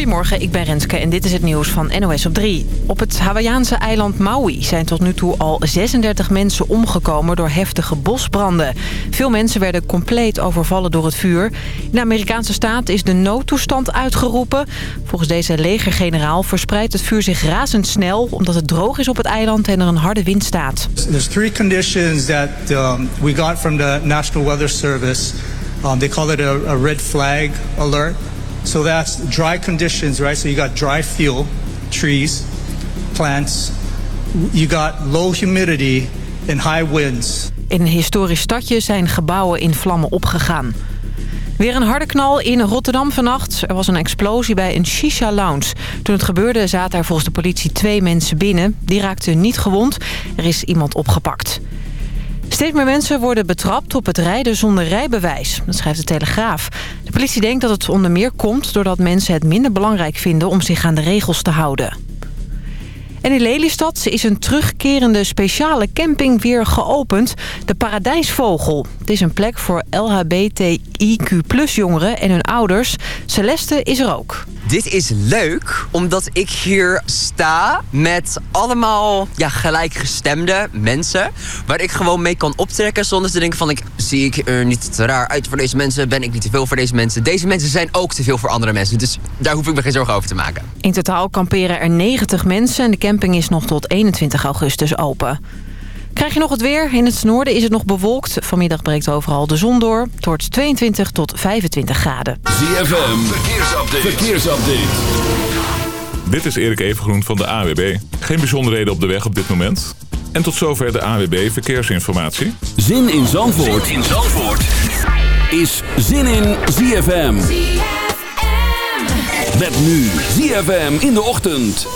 Goedemorgen, ik ben Renske en dit is het nieuws van NOS op 3. Op het Hawaïaanse eiland Maui zijn tot nu toe al 36 mensen omgekomen door heftige bosbranden. Veel mensen werden compleet overvallen door het vuur. In de Amerikaanse staat is de noodtoestand uitgeroepen. Volgens deze legergeneraal verspreidt het vuur zich razendsnel... omdat het droog is op het eiland en er een harde wind staat. There's three conditions that um, we got from the National Weather Service. Um, they call it a, a red flag alert. So that's dry conditions, right? So you got dry fuel, trees, plants. You got low humidity and high winds. In een historisch stadje zijn gebouwen in vlammen opgegaan. Weer een harde knal in Rotterdam vannacht. Er was een explosie bij een shisha-lounge. Toen het gebeurde zaten er volgens de politie twee mensen binnen. Die raakten niet gewond. Er is iemand opgepakt. Steeds meer mensen worden betrapt op het rijden zonder rijbewijs. Dat schrijft de Telegraaf. De politie denkt dat het onder meer komt... doordat mensen het minder belangrijk vinden om zich aan de regels te houden. En in Lelystad is een terugkerende speciale camping weer geopend. De Paradijsvogel. Het is een plek voor LHBTIQ-jongeren en hun ouders. Celeste is er ook. Dit is leuk, omdat ik hier sta met allemaal ja, gelijkgestemde mensen. Waar ik gewoon mee kan optrekken zonder te denken van... Ik, zie ik er niet te raar uit voor deze mensen? Ben ik niet te veel voor deze mensen? Deze mensen zijn ook te veel voor andere mensen. Dus daar hoef ik me geen zorgen over te maken. In totaal kamperen er 90 mensen en de camping is nog tot 21 augustus open. Krijg je nog het weer? In het noorden is het nog bewolkt. Vanmiddag breekt overal de zon door. Het wordt 22 tot 25 graden. ZFM, verkeersupdate. verkeersupdate. Dit is Erik Evengroen van de AWB. Geen bijzonderheden op de weg op dit moment. En tot zover de AWB Verkeersinformatie. Zin in Zandvoort, zin in Zandvoort. is Zin in ZFM. Met nu ZFM in de ochtend.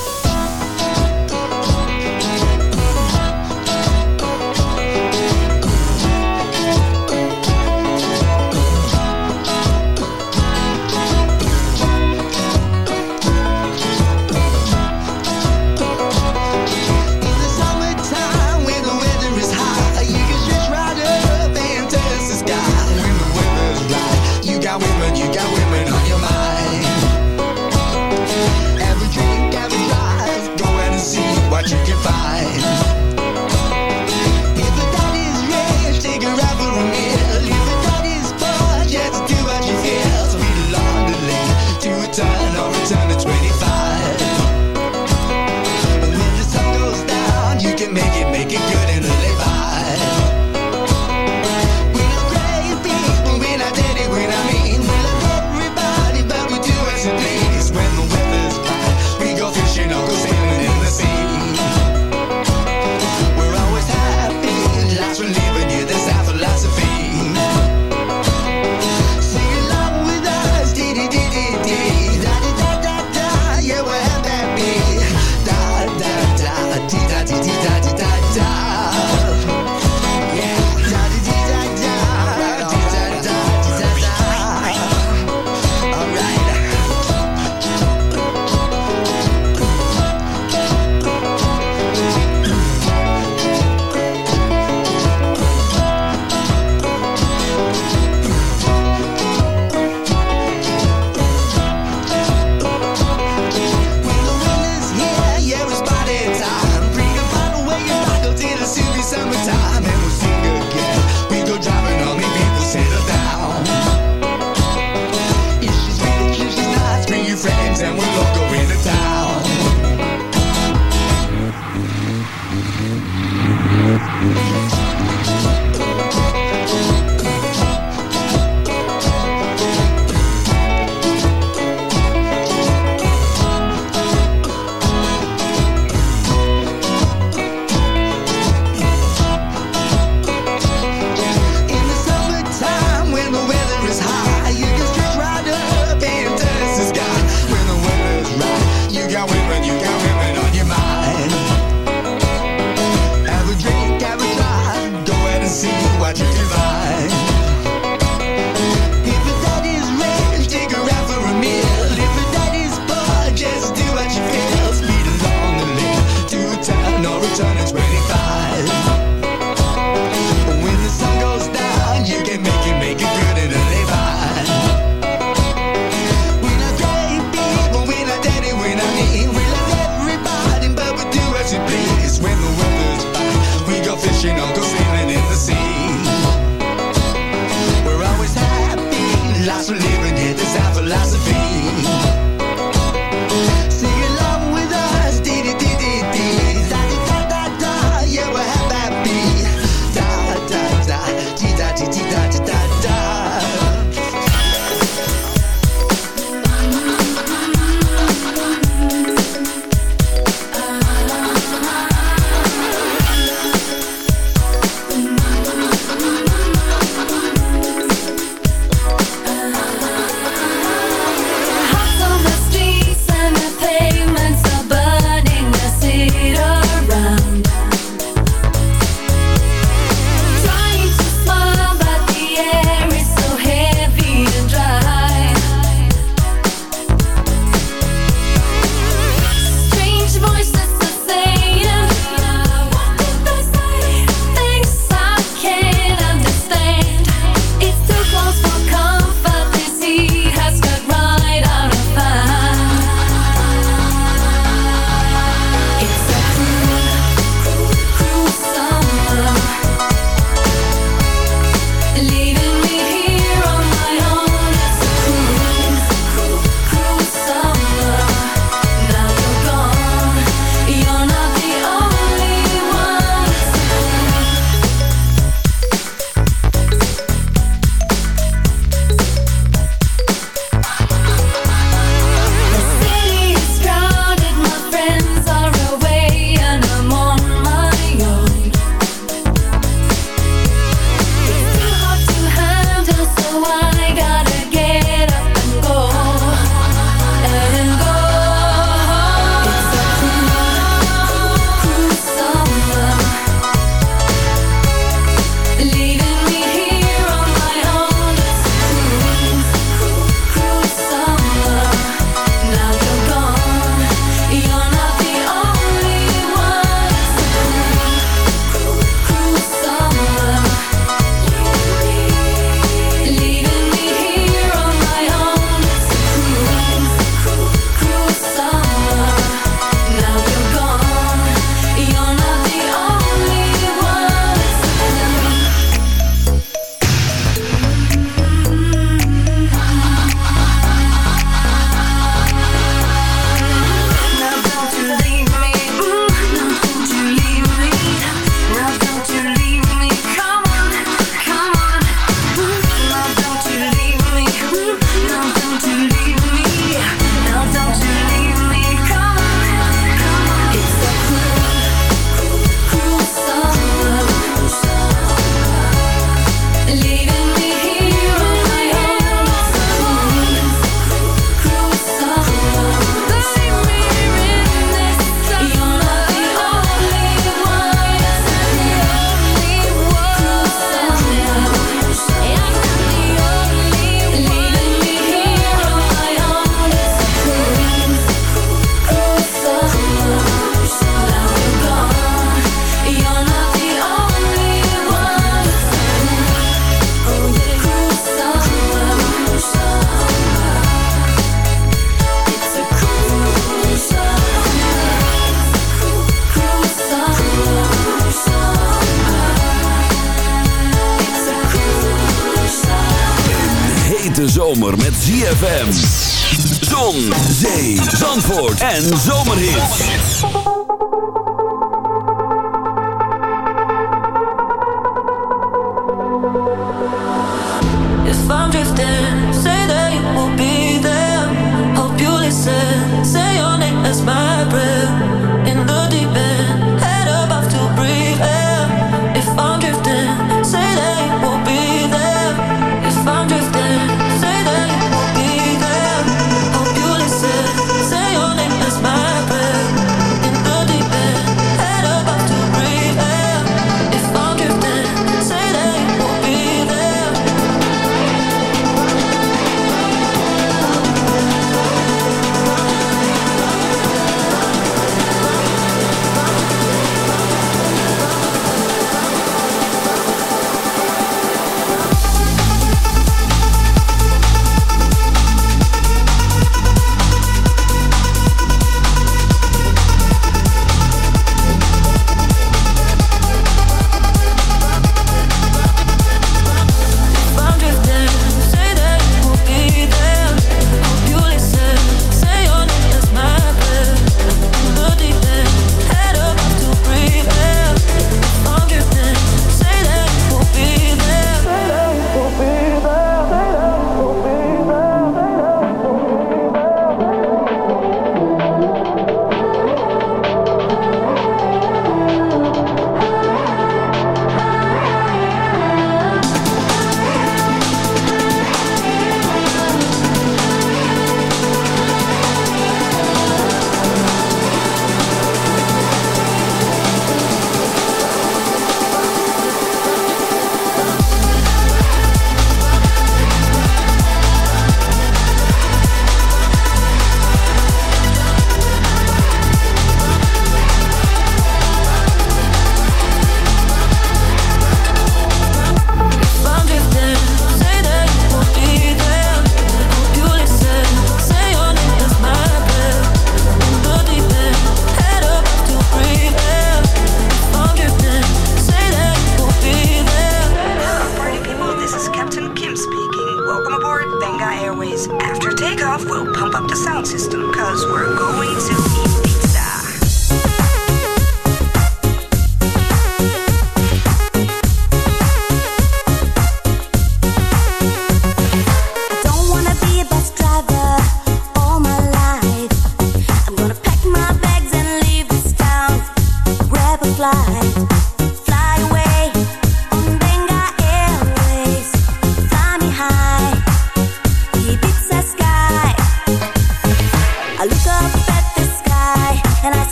ZFM.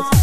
time.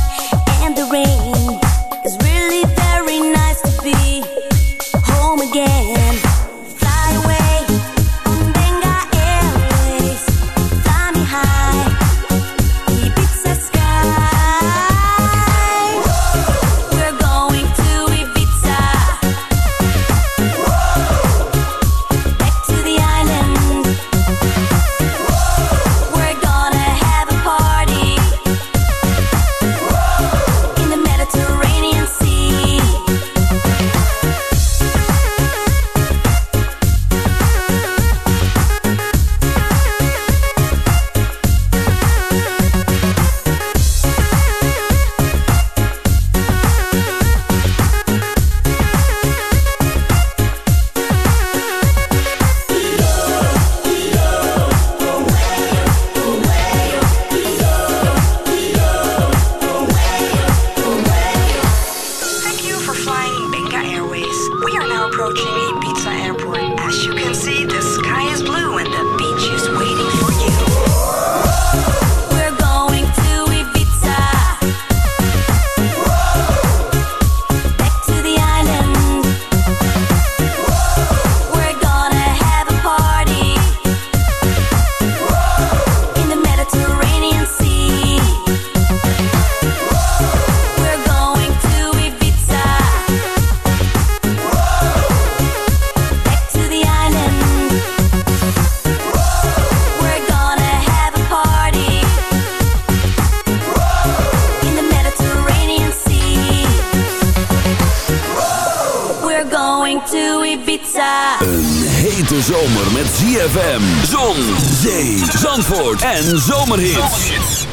Hete zomer met ZFM, zon, zee, zandvoort en zomerhits.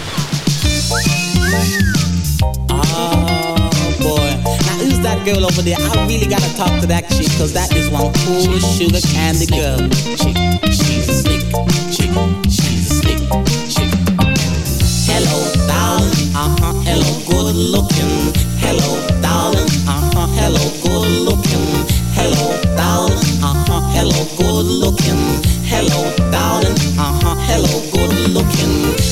Oh boy. Now who's that girl over there? I really gotta talk to that chick, cause that is one cool sugar candy girl. Chick, she's a slick chick, she's a slick chick. Hello, darling, uh-huh, hello, good looking. Hello, darling,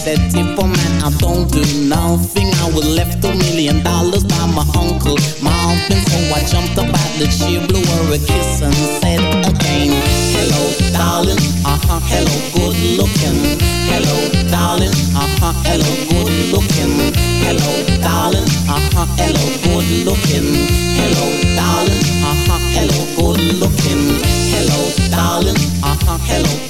said, Tippa man, I don't do nothing. I was left a million dollars by my uncle, my uncle. So I jumped up the chair, blew her a kiss and said again, Hello, darling, uh-huh, hello, good looking. Hello, darling, uh-huh, hello, good looking. Hello, darling, uh-huh, hello, good looking. Hello, darling, uh-huh, hello, good looking. Hello, darling, uh-huh, hello,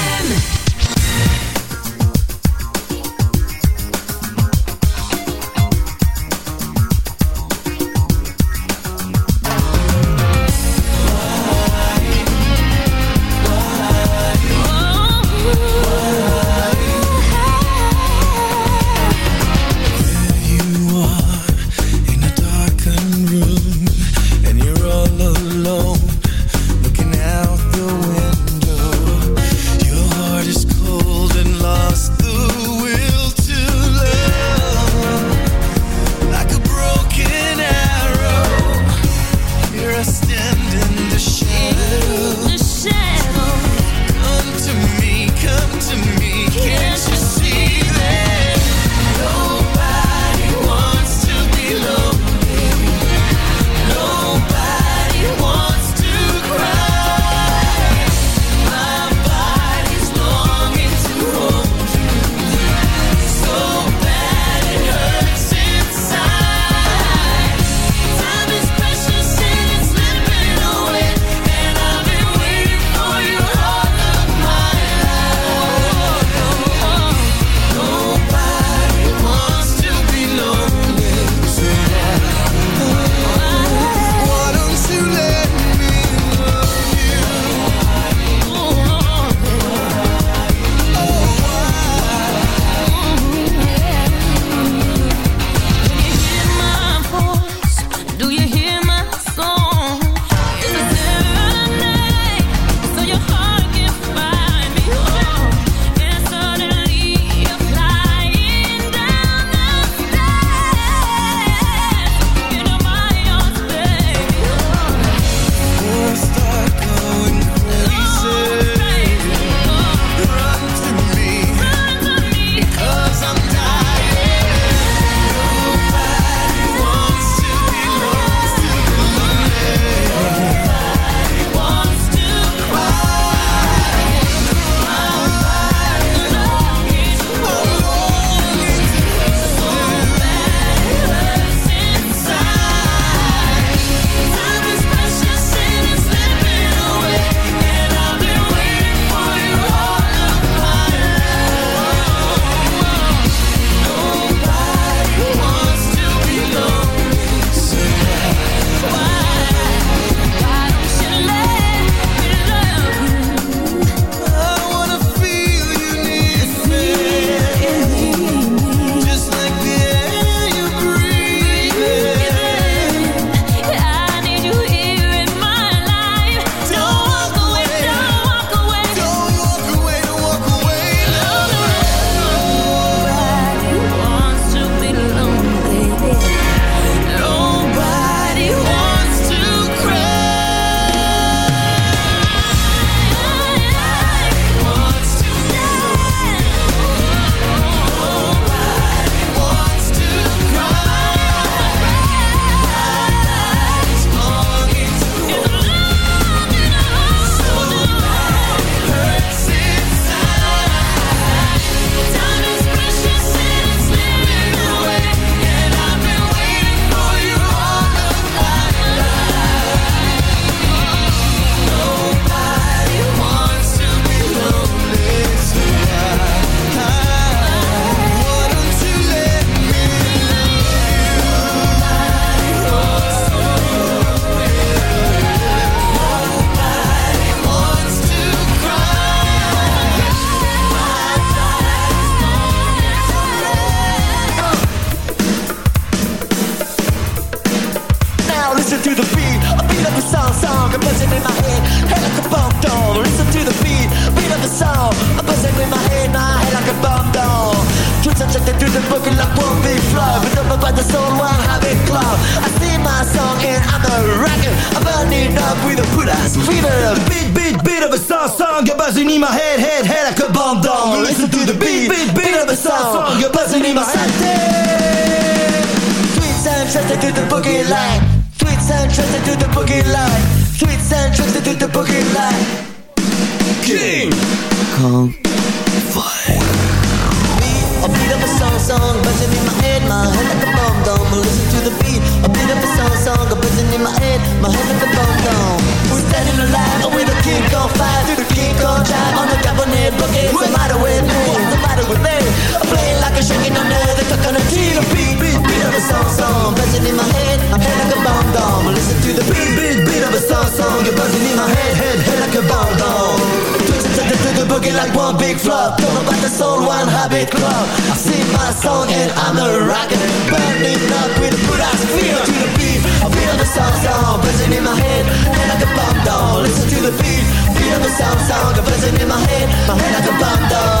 One club. I sing my song and I'm a rocker. Burning up with a good ass feel to the beat. I feel the song song buzzing in my head, head like a bomb down. Listen to the beat, feel the song song buzzing in my head, my head like a bomb down.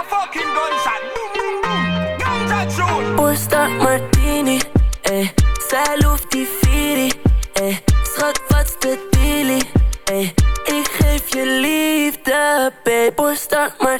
A fucking. Boom, boom, Martini, eh. Zij loeft die Firi, eh. Schat, wat's de dealie, eh. Ik geef je liefde, babe. Oorstad Martini,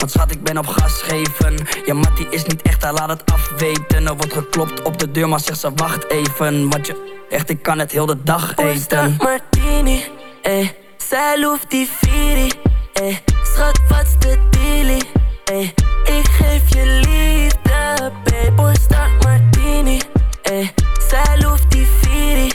Want schat, ik ben op gas geven Ja, Mattie is niet echt, hij laat het afweten Er wordt geklopt op de deur, maar zegt ze wacht even Want je, echt, ik kan het heel de dag eten Oorstad Martini, eh. Zij loeft die Firi, eh. Schat, wat's de dealie, eh. Ik geef je liefde, babe. Oorstad Martini, eh. Zij loeft die Firi,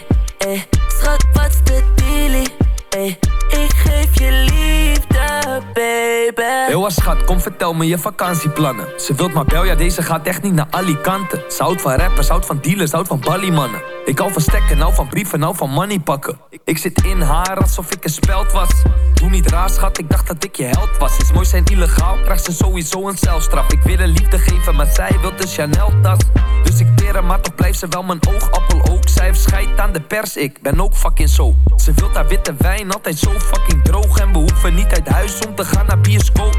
baby. Heel schat, kom vertel me je vakantieplannen. Ze wilt maar bel, ja deze gaat echt niet naar Alicante. Ze houdt van rappers, houdt van dealers, houdt van balliemannen. Ik hou van stekken, nou van brieven, nou van money pakken. Ik, zit in haar alsof ik een speld was. Doe niet raar schat, ik dacht dat ik je held was. Is mooi zijn illegaal, krijgt ze sowieso een celstraf. Ik wil een liefde geven, maar zij wil een Chanel tas. Dus ik teren, maar toch blijft ze wel mijn oogappel ook. Zij heeft aan de pers, ik ben ook fucking zo. Ze wilt haar witte wijn, altijd zo fucking droog. En we hoeven niet uit huis om te gaan naar bioscoop.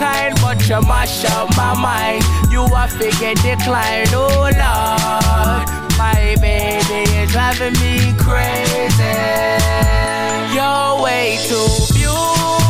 kind, but you mash up my mind. You are figure decline. Oh, Lord. My baby is driving me crazy. You're way too beautiful,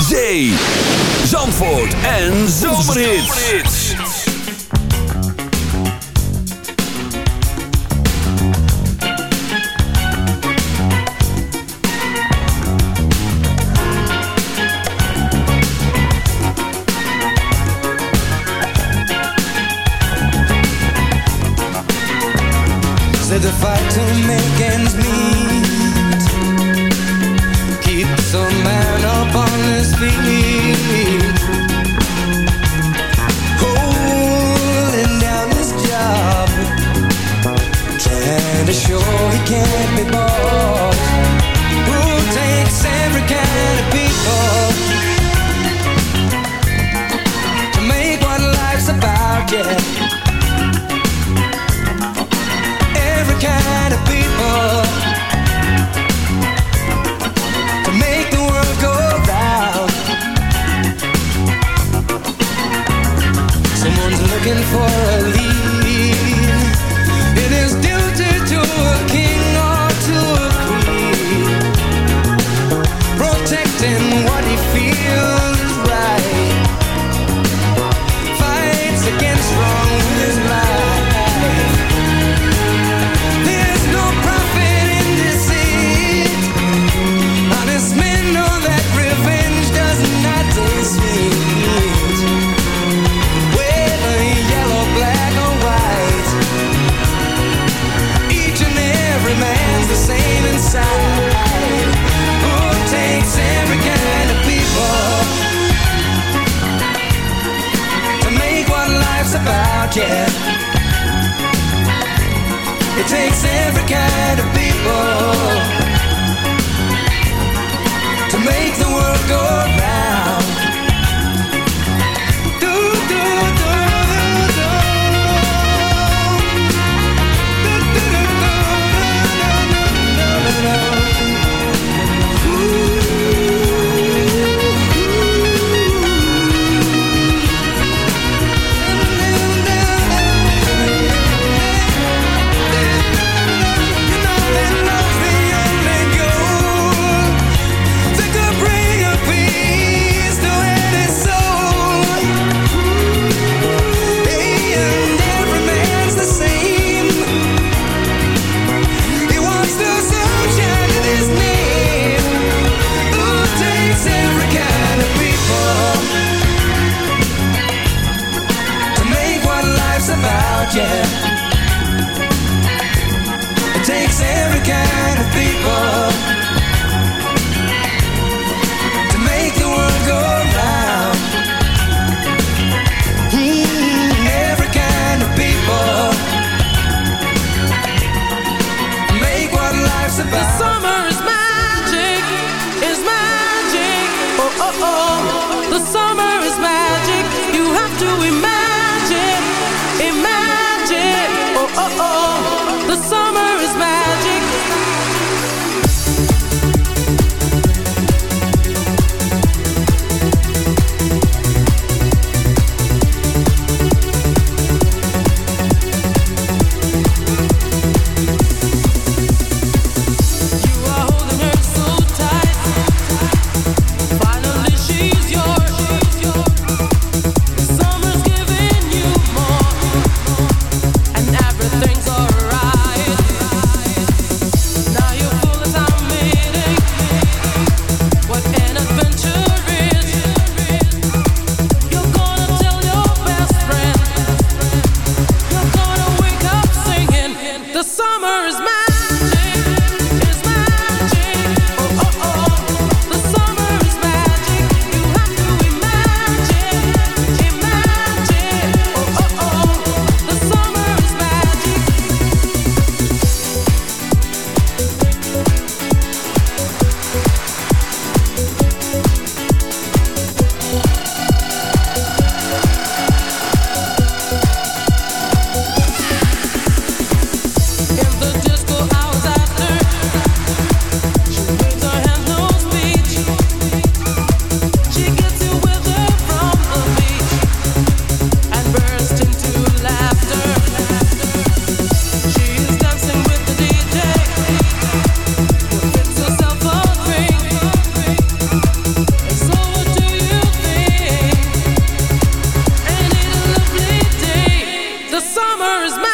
Zee, Zandvoort en Zomerhits. Said the fight to make ends meet summer is mine.